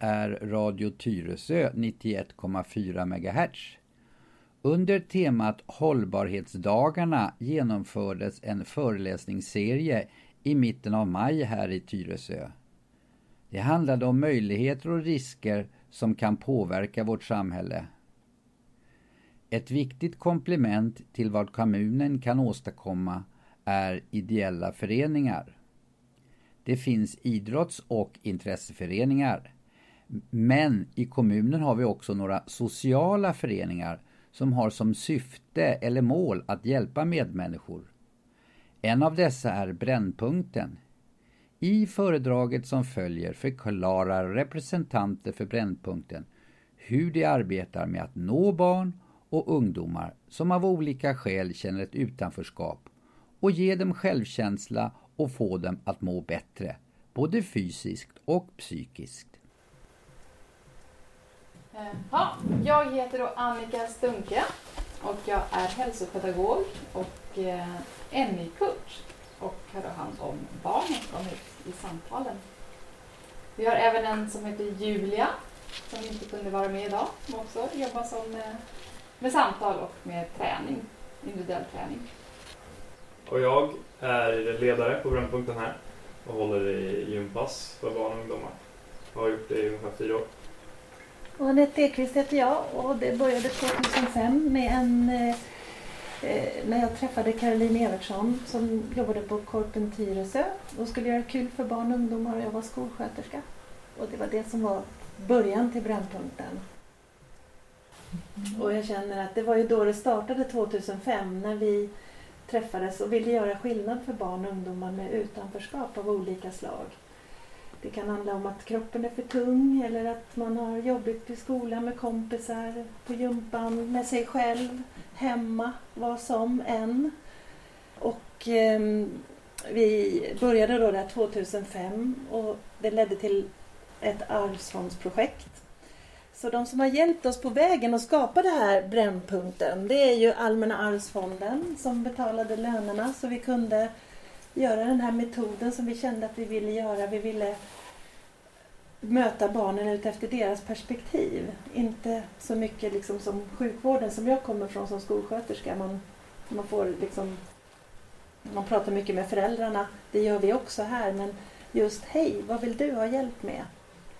Är Radio Tyresö 91,4 MHz. Under temat Hållbarhetsdagarna genomfördes en föreläsningsserie i mitten av maj här i Tyresö. Det handlade om möjligheter och risker som kan påverka vårt samhälle. Ett viktigt komplement till vad kommunen kan åstadkomma är ideella föreningar. Det finns idrotts och intresseföreningar. Men i kommunen har vi också några sociala föreningar som har som syfte eller mål att hjälpa medmänniskor. En av dessa är Brännpunkten. I föredraget som följer förklarar representanter för Brännpunkten hur de arbetar med att nå barn och ungdomar som av olika skäl känner ett utanförskap och ge dem självkänsla och få dem att må bättre, både fysiskt och psykiskt. Eh, ja, jag heter då Annika Stunke och jag är hälsopedagog och eh, NI-coach och har då hand om barnen som kommer ut i samtalen. Vi har även en som heter Julia som inte kunde vara med idag som också jobbar som, eh, med samtal och med träning, individuell träning. Och jag är ledare på Brännpunkten här och håller i gympass för barn och ungdomar. Jag har gjort det i ungefär fyra år. Och Anette Ekqvist heter jag och det började 2005 med en eh, när jag träffade Caroline Evertsson som jobbade på Korpen Tyresö och skulle göra kul för barn och ungdomar och jag var skolsköterska. Och det var det som var början till Brännpunkten. Och jag känner att det var ju då det startade 2005 när vi träffades och ville göra skillnad för barn och ungdomar med utanförskap av olika slag. Det kan handla om att kroppen är för tung eller att man har jobbigt i skolan med kompisar, på gympan, med sig själv, hemma, vad som än. Och eh, vi började då där 2005 och det ledde till ett arvsfondsprojekt. Så de som har hjälpt oss på vägen att skapa det här Brännpunkten, det är ju Allmänna arvsfonden som betalade lönerna så vi kunde göra den här metoden som vi kände att vi ville göra. Vi ville möta barnen utefter deras perspektiv. Inte så mycket liksom som sjukvården som jag kommer från som skolsköterska. Man, man, får liksom, man pratar mycket med föräldrarna, det gör vi också här. Men just hej, vad vill du ha hjälp med?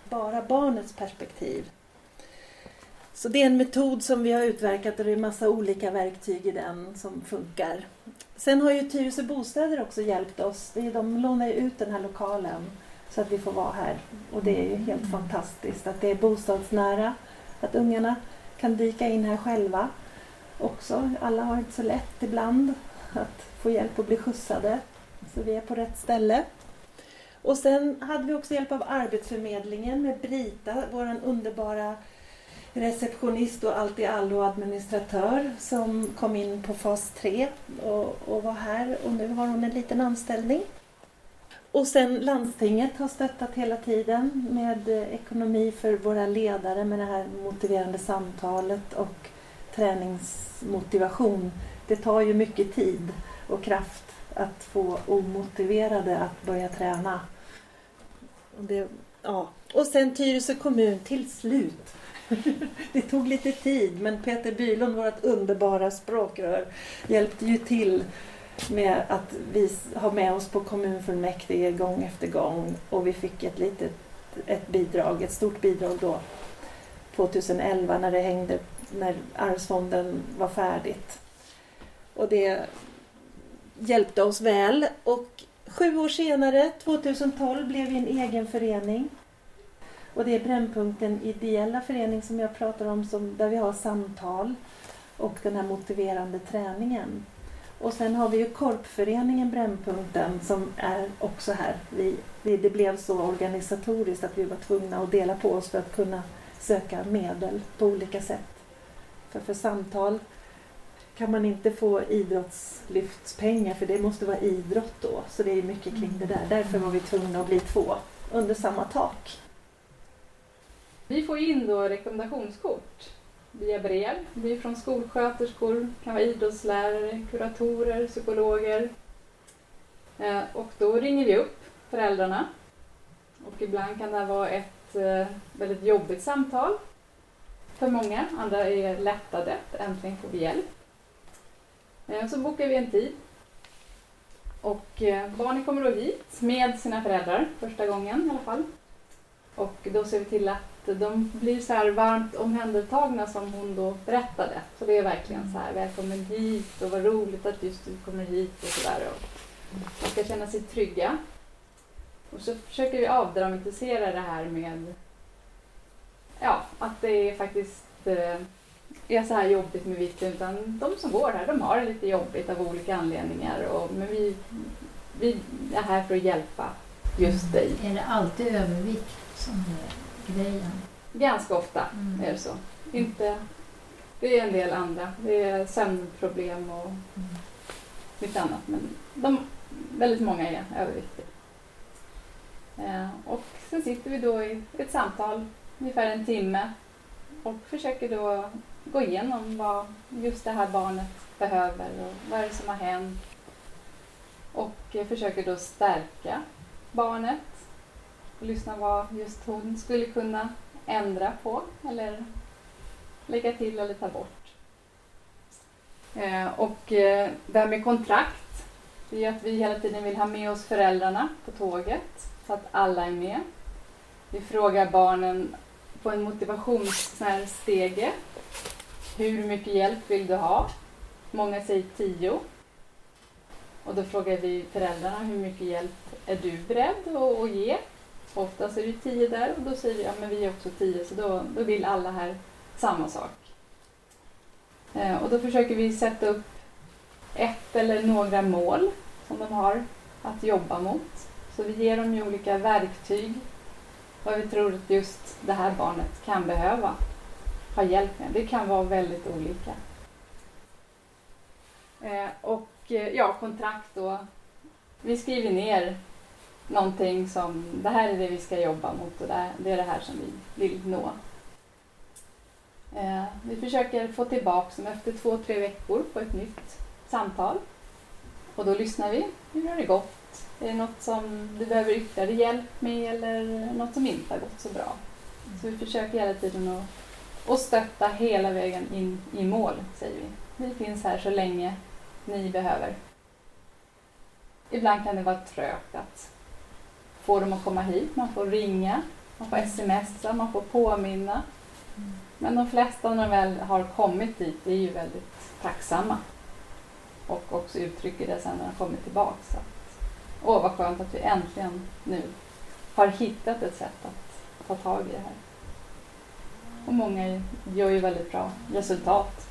Bara barnets perspektiv. Så det är en metod som vi har utverkat och det är massa olika verktyg i den som funkar. Sen har ju Tyresö Bostäder också hjälpt oss. De lånar ju ut den här lokalen så att vi får vara här. Och det är ju helt fantastiskt att det är bostadsnära, att ungarna kan dyka in här själva också. Alla har inte så lätt ibland att få hjälp att bli skjutsade. Så vi är på rätt ställe. Och sen hade vi också hjälp av Arbetsförmedlingen med Brita, vår underbara receptionist och allt i allo administratör som kom in på fas 3 och, och var här och nu har hon en liten anställning. Och sen landstinget har stöttat hela tiden med eh, ekonomi för våra ledare med det här motiverande samtalet och träningsmotivation. Det tar ju mycket tid och kraft att få omotiverade att börja träna. Det, ja. och sen Tyresö kommun till slut. det tog lite tid men Peter Bylund, vårt underbara språkrör, hjälpte ju till med att vi har med oss på kommunfullmäktige gång efter gång och vi fick ett litet ett bidrag, ett stort bidrag då 2011 när det hängde, när arvsfonden var färdigt. Och det hjälpte oss väl och sju år senare, 2012, blev vi en egen förening. Och det är Brännpunkten ideella förening som jag pratar om som, där vi har samtal och den här motiverande träningen. Och sen har vi ju Korpföreningen Brännpunkten som är också här. Vi, vi, det blev så organisatoriskt att vi var tvungna att dela på oss för att kunna söka medel på olika sätt. För för samtal kan man inte få idrottslyftspengar för det måste vara idrott då. Så det är mycket kring det där. Därför var vi tvungna att bli två under samma tak. Vi får in då rekommendationskort via brev. Det är från skolsköterskor, kan vara idrottslärare, kuratorer, psykologer. Eh, och då ringer vi upp föräldrarna och ibland kan det vara ett eh, väldigt jobbigt samtal för många. Andra är lättade, äntligen får vi hjälp. Eh, så bokar vi en tid. Och barnen kommer då hit med sina föräldrar första gången i alla fall. Och då ser vi till att de blir så här varmt omhändertagna som hon då berättade. Så det är verkligen så här, välkommen hit och vad roligt att just du kommer hit och sådär. De ska känna sig trygga. Och så försöker vi avdramatisera det här med ja, att det är faktiskt eh, är så här jobbigt med vikten utan de som går här de har det lite jobbigt av olika anledningar. Och, men vi, vi är här för att hjälpa just dig. Är det alltid övervikt som är grejen? Ganska ofta Mm. är det så. Inte, det är en del andra. Det är sömnproblem och Mm. lite annat. Men de, väldigt många är överviktiga. Eh, och sen sitter vi då i ett samtal ungefär en timme och försöker då gå igenom vad just det här barnet behöver och vad är det som har hänt. Och försöker då stärka barnet och lyssna vad just hon skulle kunna ändra på eller lägga till eller ta bort. Eh, och eh, det här med kontrakt, det är att vi hela tiden vill ha med oss föräldrarna på tåget så att alla är med. Vi frågar barnen på en motivationsstege. Hur mycket hjälp vill du ha? Många säger tio. Och då frågar vi föräldrarna hur mycket hjälp är du beredd att ge? Oftast är det tio där och då säger vi ja men vi är också tio så då, då vill alla här samma sak. Eh, och då försöker vi sätta upp ett eller några mål som de har att jobba mot. Så vi ger dem ju olika verktyg vad vi tror att just det här barnet kan behöva ha hjälp med. Det kan vara väldigt olika. Eh, och eh, ja, kontrakt då. Vi skriver ner någonting som det här är det vi ska jobba mot och det, det är det här som vi vill nå. Eh, vi försöker få tillbaka dem efter två, tre veckor på ett nytt samtal. Och då lyssnar vi. Hur har det gått? Är det något som du behöver ytterligare hjälp med eller något som inte har gått så bra? Så vi försöker hela tiden att, att stötta hela vägen in i mål, säger vi. Vi finns här så länge ni behöver. Ibland kan det vara trögt att få dem att komma hit. Man får ringa, man får smsa, man får påminna. Men de flesta när de väl har kommit dit är ju väldigt tacksamma. Och också uttrycker det sen när de kommer tillbaka. Så att, Åh, vad skönt att vi äntligen nu har hittat ett sätt att ta tag i det här. Och många gör ju väldigt bra resultat.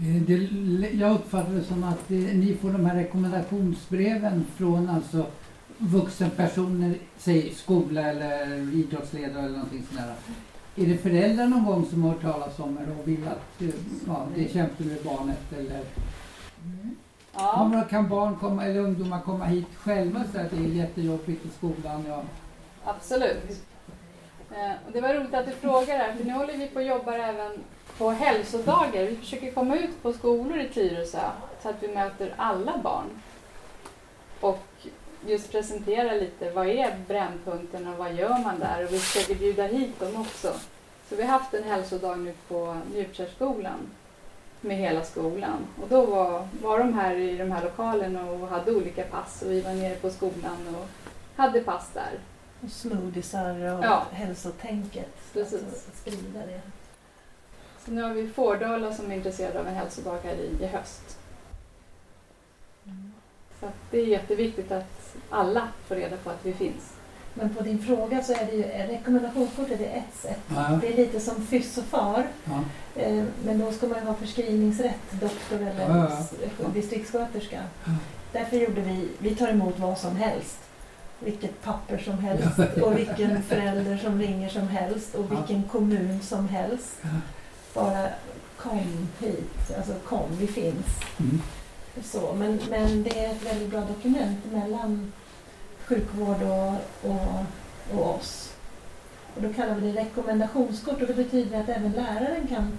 Eh, Det, jag uppfattar det som att eh, ni får de här rekommendationsbreven från alltså vuxenpersoner, säg skola eller idrottsledare eller någonting sånt där. Är det föräldrar någon gång som har hört talas om er och vill att eh, ja, det kämpigt med barnet eller Ja, kommer, kan barn komma, eller ungdomar komma hit själva och säga att det är jättejobbigt i skolan? Ja. absolut. Eh, och det var roligt att du frågar här, för nu håller vi på och jobbar även på hälsodagar. Vi försöker komma ut på skolor i Tyresö så att vi möter alla barn. Och just presentera lite, vad är Brännpunkten och vad gör man där? Och vi försöker bjuda hit dem också. Så vi har haft en hälsodag nu på Njurkärrskolan med hela skolan. Och då var, var de här i de här lokalerna och hade olika pass och vi var nere på skolan och hade pass där. Och smoothiesar och Ja. hälsotänket. Precis. Alltså, sprida det. Så nu har vi Fårdala som är intresserade av en hälsodag här i, i höst. Så att det är jätteviktigt att alla får reda på att vi finns. Men på din fråga så är det ju rekommendationskortet är ett sätt. Ja, Det är lite som fyss och far. ja. Eh, Men då ska man ju ha förskrivningsrätt, doktor eller Ja, ja, ja. distriktssköterska. Ja. Därför gjorde vi, vi tar emot vad som helst. Vilket papper som helst och vilken förälder som ringer som helst och vilken kommun som helst. Bara kom hit, alltså kom, vi finns. Mm. Så, men, men det är ett väldigt bra dokument mellan sjukvård och, och, och oss. Och då kallar vi det rekommendationskort och det betyder att även läraren kan,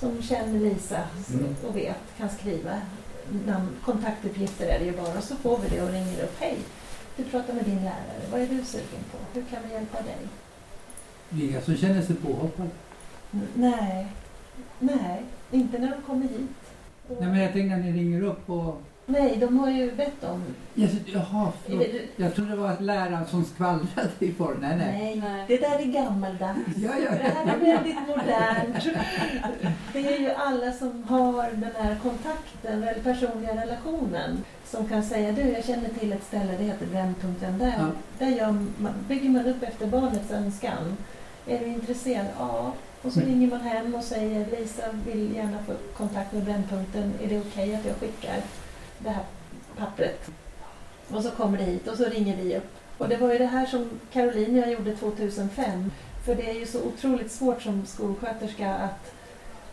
som känner Lisa Mm. och vet, kan skriva namn, kontaktuppgifter är det ju bara och så får vi det och ringer upp. Hej, Du pratar med din lärare. Vad är du sugen på? Hur kan vi hjälpa dig? Vilka som känner sig påhoppade. N- Nej, nej, inte när de kommer hit. Nej, men jag tänker när ni ringer upp och... Nej, de har ju bett om... Jag, jaha, förlåt. Jag trodde det var läraren som skvallrade i form. Nej, nej. Nej, det där är gammaldags. Ja, ja, Det här är väldigt modernt. Det är ju alla som har den här kontakten, eller personliga relationen, som kan säga du, jag känner till ett ställe, det heter Brännpunkten. Där, Ja. där gör man, bygger man upp efter barnets önskan. Är du intresserad? Ja. Och så Mm. ringer man hem och säger Lisa vill gärna få kontakt med Brännpunkten. Är det okej att jag skickar det här pappret? Och så kommer det hit och så ringer vi upp. Och det var ju det här som Caroline jag gjorde 2005. För det är ju så otroligt svårt som skolsköterska att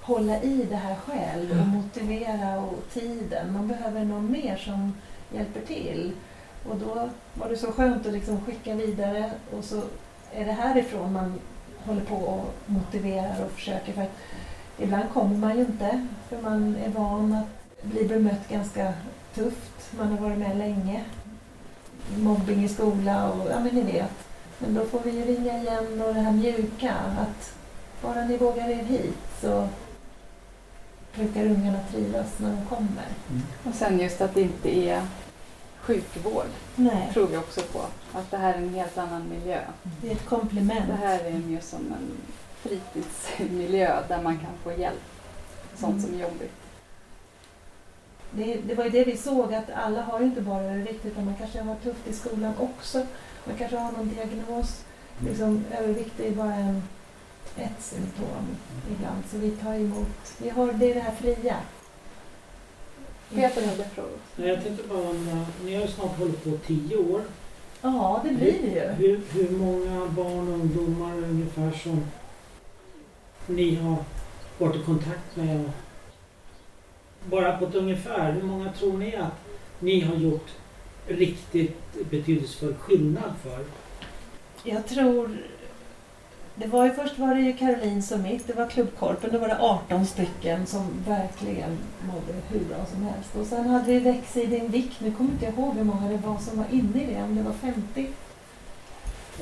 hålla i det här själv och motivera och tiden. Man behöver någon mer som hjälper till. Och då var det så skönt att liksom skicka vidare och så är det härifrån man håller på och motiverar och försöker. För att ibland kommer man ju inte för man är van att bli bemött ganska tufft. Man har varit med länge. Mobbing i skola och ja men ni vet. Men då får vi ju ringa igen och det här mjuka att bara ni vågar er hit så brukar ungarna trivas när de kommer. Och sen just att det inte är sjukvård Nej, tror vi också på. Att det här är en helt annan miljö. det är ett komplement. Det här är mer som en fritidsmiljö där man kan få hjälp. Sånt Mm. som är jobbigt. Det, det var ju det vi såg att alla har ju inte bara det riktigt utan man kanske har tufft i skolan också. Man kanske har någon diagnos. Liksom, övervikt är ju bara en, ett symptom ibland. Så vi tar emot. Vi har, det är det här fria. Peter hade frågor. Nej, Jag tänkte bara undra, ni har ju snart hållit på tio år. Ja, det blir det ju. Hur, hur många barn och ungdomar ungefär som ni har varit i kontakt med? Bara på ett ungefär, hur många tror ni att ni har gjort riktigt betydelsefull skillnad för? Jag tror... Det var ju, först var det ju Caroline som mitt, det var Klubbkorpen, då var det 18 stycken som verkligen mådde hur bra som helst. Och sen hade vi Väx i din vikt, nu kommer inte jag ihåg hur många det var som var inne i det, om det var 50.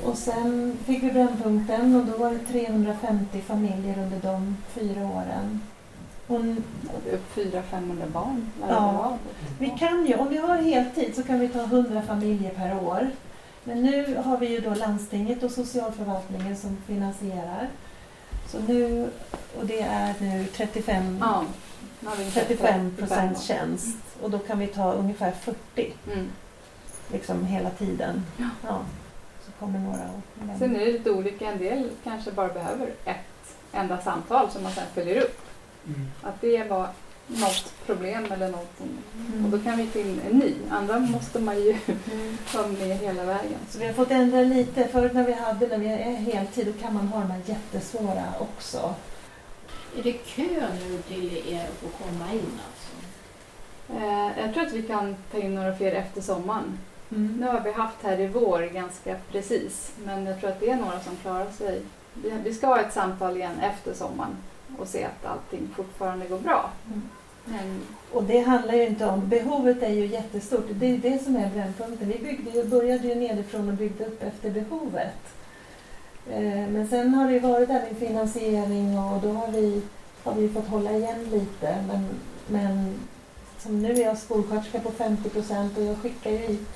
Och sen fick vi Brännpunkten och då var det 350 familjer under de fyra åren. Är upp 400-500 barn varje Ja. dag. vi kan ju, om vi har heltid så kan vi ta 100 familjer per år. Men nu har vi ju då landstinget och socialförvaltningen som finansierar. Så nu, och det är nu 35, Ja. nu har vi ungefär 35 procent tjänst. Och då kan vi ta ungefär 40 Mm. liksom hela tiden. Ja. Ja. Så kommer några och Sen är det lite olika. En del kanske bara behöver ett enda samtal som man sen följer upp. Att det var något problem eller någonting. Mm. Och då kan vi ta in en ny. Andra måste man ju Mm. vara med hela vägen. Så vi har fått ändra lite. Förut när vi hade, när vi är heltid, då kan man ha de här jättesvåra också. Är det kö nu till er att få komma in alltså? Eh, jag tror att vi kan ta in några fler efter sommaren. Mm. Nu har vi haft här i vår ganska precis. Men jag tror att det är några som klarar sig. Vi, vi ska ha ett samtal igen efter sommaren och se att allting fortfarande går bra. Mm. Men Och det handlar ju inte om, behovet är ju jättestort. Det är det som är brännpunkten. Vi byggde, ju- började ju nedifrån och byggde upp efter behovet. Eh, Men sen har det ju varit även finansiering och då har vi, har vi fått hålla igen lite. Men, men som nu är jag skolsköterska på 50 procent och jag skickar ju hit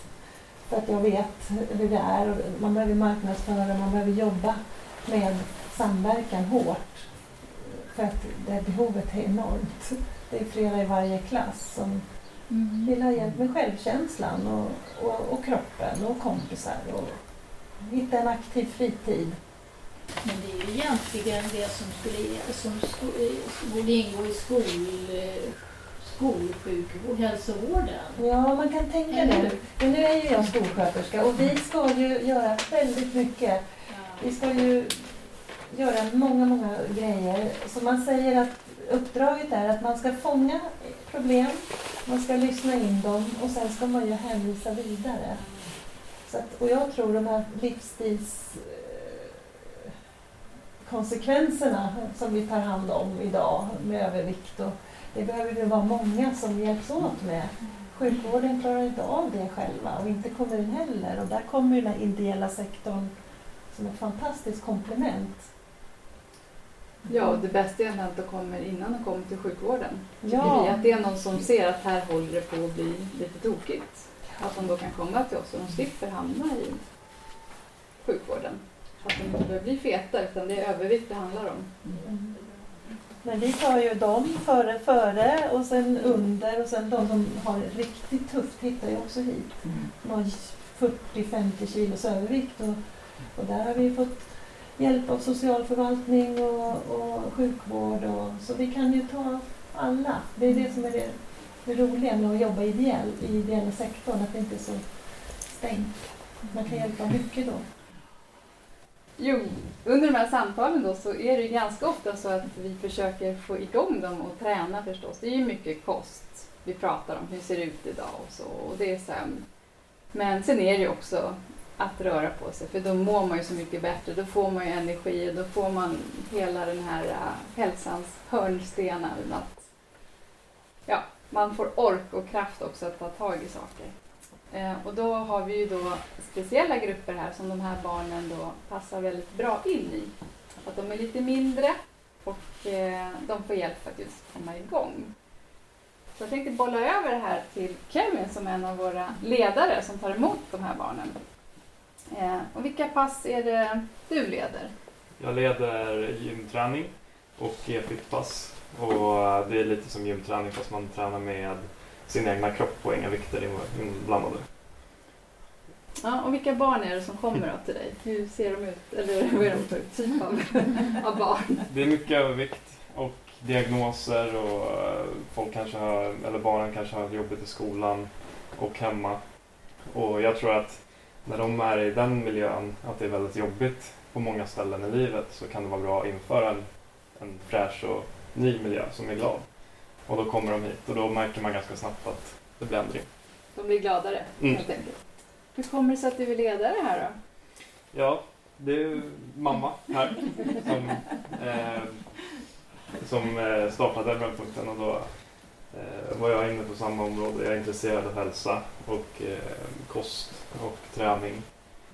för att jag vet hur det är. Och Man behöver marknadsföra, man behöver jobba med samverkan hårt. För att det behovet är enormt. Det är flera i varje klass som vill ha hjälp med självkänslan och, och, och kroppen och kompisar och hitta en aktiv fritid. Men det är ju egentligen det som, skulle, som sko, eh, borde ingå i skol, eh, skolsjukvård, hälsovården. Ja, man kan tänka Eller det. Men nu är ju jag skolsköterska och vi ska ju göra väldigt mycket. Vi ska ju göra många, många grejer. Så man säger att uppdraget är att man ska fånga problem, man ska lyssna in dem och sen ska man ju hänvisa vidare. Så att, och jag tror de här livsstils eh, konsekvenserna som vi tar hand om idag med övervikt och det behöver vi vara många som hjälps åt med. Sjukvården klarar inte av det själva och inte kommun heller. Och där kommer ju den här ideella sektorn som ett fantastiskt komplement. Ja, och det bästa är att de kommer innan de kommer till sjukvården. Ja. vi. Att det är någon som ser att här håller det på att bli lite tokigt. Att de då kan komma till oss och de slipper hamna i sjukvården. Att de inte behöver bli feta utan det är övervikt det handlar om. Mm. Men vi tar ju dem före, före och sen under och sen de som har riktigt tufft hittar ju också hit. De har 40-50 kilos övervikt och, och där har vi fått hjälp av socialförvaltning och, och sjukvård. Och, så vi kan ju ta alla. Det är det som är det, det roliga med att jobba ideell, i ideella sektorn, att det inte är så stängt. Man kan hjälpa mycket då. Jo, under de här samtalen då så är det ju ganska ofta så att vi försöker få igång dem och träna förstås. Det är ju mycket kost vi pratar om, hur ser det ut idag och så. Och det är sömn. Men sen är det ju också att röra på sig för då mår man ju så mycket bättre. Då får man ju energi och då får man hela den här uh, hälsans hörnstenar. Att, ja, man får ork och kraft också att ta tag i saker. Eh, och då har vi ju då speciella grupper här som de här barnen då passar väldigt bra in i. Att de är lite mindre och eh, de får hjälp att just komma igång. Så jag tänkte bolla över det här till Kevin som är en av våra ledare som tar emot de här barnen. Eh, och vilka pass är det du leder? Jag leder gymträning och e-fitpass. Och det är lite som gymträning fast man tränar med sin egna kropp och inga vikter inblandade. Ja, och vilka barn är det som kommer då till dig? Hur ser de ut? Eller vad är de för typ av, av barn? Det är mycket övervikt och diagnoser och eh, folk kanske har, eller barnen kanske har jobbet i skolan och hemma. Och jag tror att när de är i den miljön, att det är väldigt jobbigt på många ställen i livet, så kan det vara bra att införa en, en fräsch och ny miljö som är glad. Och då kommer de hit och då märker man ganska snabbt att det blir ändring. De blir gladare Mm. helt enkelt. Hur kommer det sig att du vill leda det här då? Ja, det är mamma här som, eh, som eh, startade Brännpunkten och då eh, var jag inne på samma område. Jag är intresserad av hälsa och eh, kost och träning.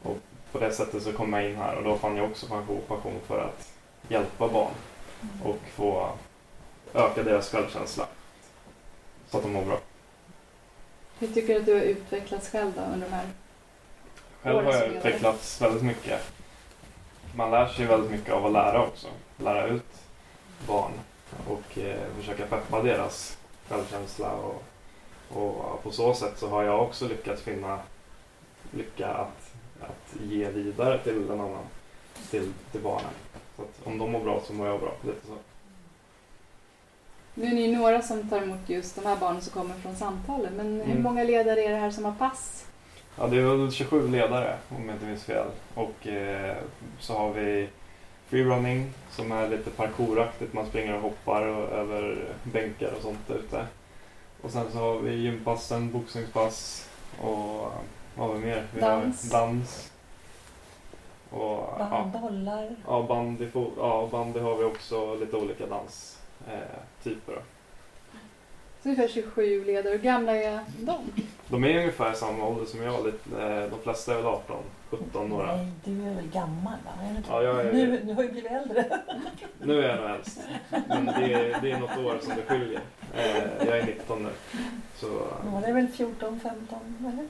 Och på det sättet så kom jag in här och då fann jag också passion passion för att hjälpa barn och få öka deras självkänsla så att de mår bra. Hur tycker du att du har utvecklats själv då under de här Själv har jag utvecklats väldigt mycket. Man lär sig väldigt mycket av att lära också. Lära ut barn och eh, försöka peppa deras självkänsla. Och, och på så sätt så har jag också lyckats finna lycka att, att ge vidare till en annan, till, till barnen. Så att om de mår bra så mår jag bra. Lite så. Nu är ni några som tar emot just de här barnen som kommer från samtalen. Men hur Mm. många ledare är det här som har pass? Ja, det är väl 27 ledare om jag inte minns fel. Och eh, så har vi freerunning som är lite parkouraktigt. Man springer och hoppar och, över bänkar och sånt ute. Och sen så har vi gympassen, boxningspass och vad har vi mer? Vi Dans. Dans. Och, Bandbollar. ja, bandy, ja, bandy har vi också lite olika danstyper. Eh. Så ungefär 27 ledare. Hur gamla är de? de är ungefär samma ålder som jag. Eh, de flesta är väl 18, 17 några. Nej, du är väl gammal va? Ja, jag är- nu, du har ju blivit äldre. Nu är jag nog äldst. Men det är, det är något år som det skiljer. Eh, jag är 19 nu. Så Några är väl 14, 15 eller?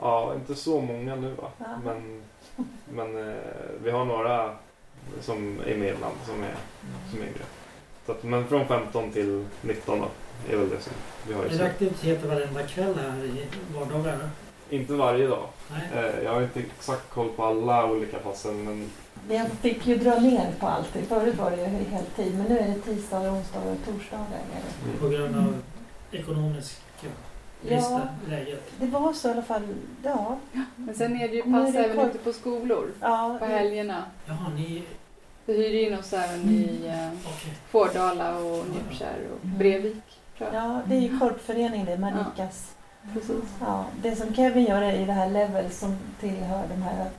ja, inte så många nu va. Ja. Men, men eh, vi har några som är med ibland som är, som är yngre. Så att, men från 15 till 19 då, är väl det som vi har Är det nu. aktiviteter varenda kväll här i vardagarna? Inte varje dag. Nej. Eh, jag har inte exakt koll på alla olika passen men Vi fick ju dra ner på allt. Förut var det ju heltid men nu är det tisdagar, onsdagar och torsdagar. det. På grund av ekonomiska Ja. läget. Det var så i alla fall. Ja. Men sen är det ju Nu är pass det även kort- ute på skolor ja på helgerna. Jaha, ni... Vi hyr in oss även i eh, Okej. Fårdala och Nykärr och Brevik. Tror jag. Ja, det är ju korpförening det, Marikas. Precis. Ja, det som Kevin gör är i det här level som tillhör de här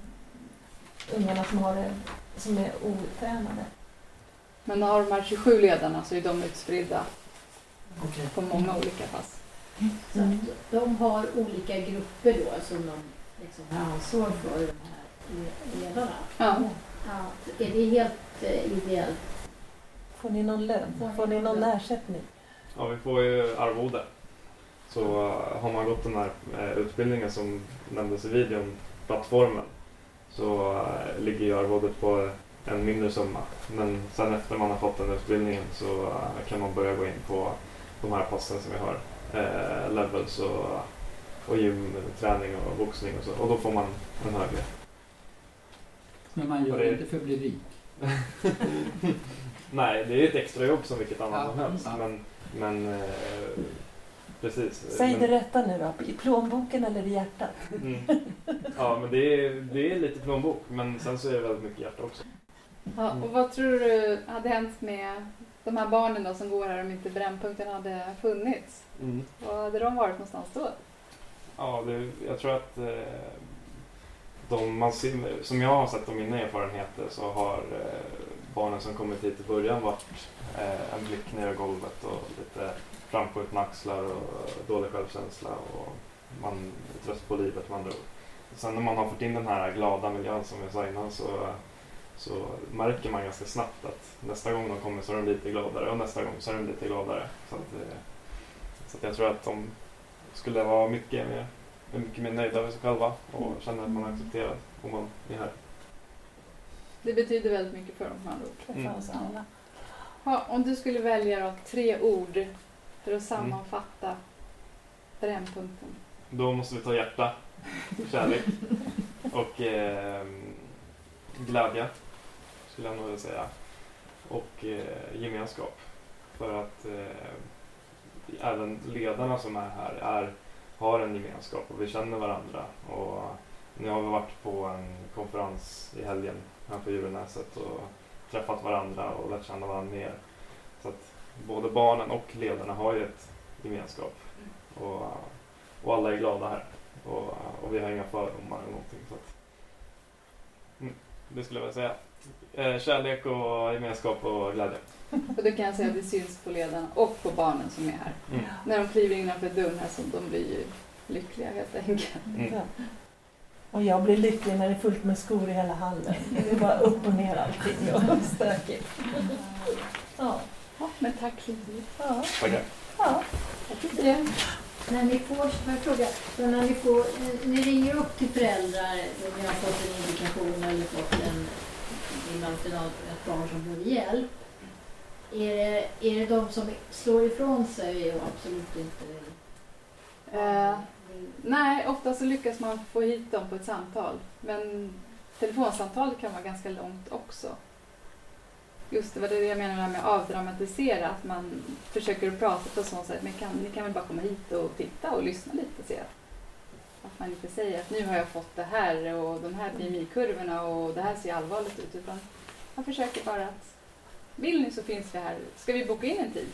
ungarna som, har det, som är otränade. Men av de här 27 ledarna så är de utspridda Okej. på många olika pass. Så Mm. de har olika grupper då som de liksom har ansvar för, de här le- ledarna. Ja. Ja, är det helt eh, ideellt? Får ni någon lön? Får ni någon ersättning? Ja, vi får ju arvode. Så eh, har man gått den här eh, utbildningen som nämndes i videon, plattformen, så eh, ligger ju arvodet på en mindre summa. Men sen efter man har fått den utbildningen så eh, kan man börja gå in på de här passen som vi har. Eh, levels och, och gymträning och boxning och så. Och då får man en högre. Men man gör det- det inte för att bli rik. Nej, det är ett extrajobb som vilket annat Ja, som helst. ja. Men, men eh, precis. Säg men, det rätta nu då. I plånboken eller i hjärtat? Mm. Ja, men det är, det är lite plånbok, men sen så är det väldigt mycket hjärta också. Ja, och vad tror du hade hänt med de här barnen då som går här om inte Brännpunkten hade funnits? Var hade de varit någonstans då? Ja, det, jag tror att eh, de, man ser, som jag har sett av mina erfarenheter så har eh, barnen som kommit hit i början varit eh, en blick ner i golvet och lite framskjutna axlar och dålig självkänsla och man är trött på livet med andra ord. Sen när man har fått in den här glada miljön som jag sa innan så, så märker man ganska snabbt att nästa gång de kommer så är de lite gladare och nästa gång så är de lite gladare. Så, att, eh, så att jag tror att de skulle vara mycket mer, mycket mer nöjda med sig själva och känna att man är accepterad om man är här. Det betyder väldigt mycket för dem med andra ord. För Mm. oss alla. Om du skulle välja då, tre ord för att sammanfatta Brännpunkten. Då måste vi ta hjärta, kärlek och eh, glädje skulle jag nog vilja säga. Och eh, gemenskap. För att eh, även ledarna som är här är, har en gemenskap och vi känner varandra. Och nu har vi varit på en konferens i helgen här på Djurnäset och träffat varandra och lärt känna varandra mer. Så att både barnen och ledarna har ju ett gemenskap. Och, och alla är glada här. Och, och vi har inga fördomar eller någonting. Så att, mm, det skulle jag vilja säga. Eh, kärlek och gemenskap och glädje. Och det kan jag säga att det syns på ledarna och på barnen som är här. Mm. När de kliver innanför dörren här så de blir ju lyckliga helt enkelt. Mm. Och jag blir lycklig när det är fullt med skor i hela hallen. Det är bara upp och ner allting och stökigt. Ja. Ja, men tack Liv. Ja. Tackar. ja. Jag tycker det. När ni får, jag fråga, så när ni, får, eh, ni ringer upp till föräldrar och ni har fått en indikation eller fått en ibland ett barn som behöver hjälp. Är det, är det de som slår ifrån sig och absolut inte vill? Vill- nej, ofta så lyckas man få hit dem på ett samtal. Men telefonsamtal kan vara ganska långt också. Just det var det jag menade med att avdramatisera, att man försöker att prata på ett sånt sätt. Men kan, ni kan väl bara komma hit och titta och lyssna lite se. Att man inte säger att nu har jag fått det här och de här BMI-kurvorna och det här ser allvarligt ut. Utan man försöker bara att vill ni så finns vi här. Ska vi boka in en tid?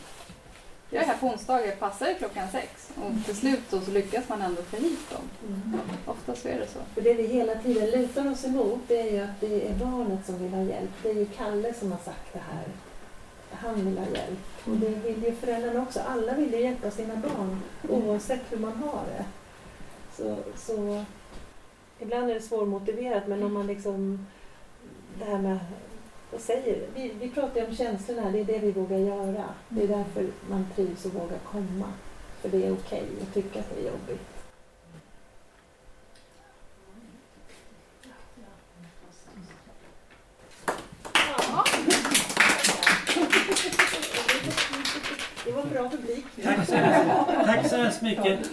Jag är här på onsdagar, passar klockan sex? Och till slut då så lyckas man ändå få hit dem. Mm. Oftast så är det så. För det vi hela tiden lutar oss emot det är ju att det är barnet som vill ha hjälp. Det är ju Kalle som har sagt det här. Han vill ha hjälp. Och det vill ju föräldrarna också. Alla vill ju hjälpa sina barn oavsett hur man har det. Så, så ibland är det svårmotiverat men om man liksom det här med vad säger vi, vi pratar ju om känslorna, det är det vi vågar göra. Det är därför man trivs och vågar komma. För det är okej att tycka att det är jobbigt. Det var bra publik. Tack så hemskt- tack så hemskt mycket.